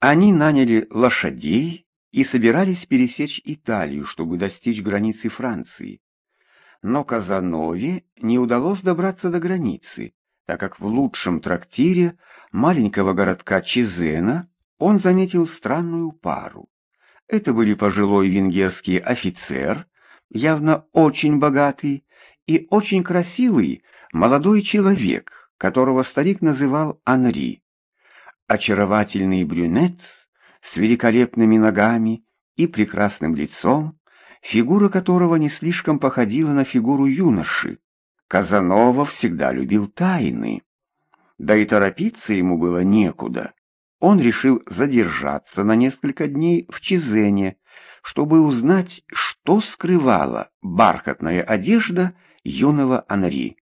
Они наняли лошадей и собирались пересечь Италию, чтобы достичь границы Франции. Но Казанове не удалось добраться до границы, так как в лучшем трактире маленького городка Чизена он заметил странную пару. Это были пожилой венгерский офицер, явно очень богатый, и очень красивый молодой человек, которого старик называл Анри. Очаровательный брюнет с великолепными ногами и прекрасным лицом, фигура которого не слишком походила на фигуру юноши. Казанова всегда любил тайны. Да и торопиться ему было некуда. Он решил задержаться на несколько дней в Чизене, чтобы узнать, что скрывала бархатная одежда юного Анри.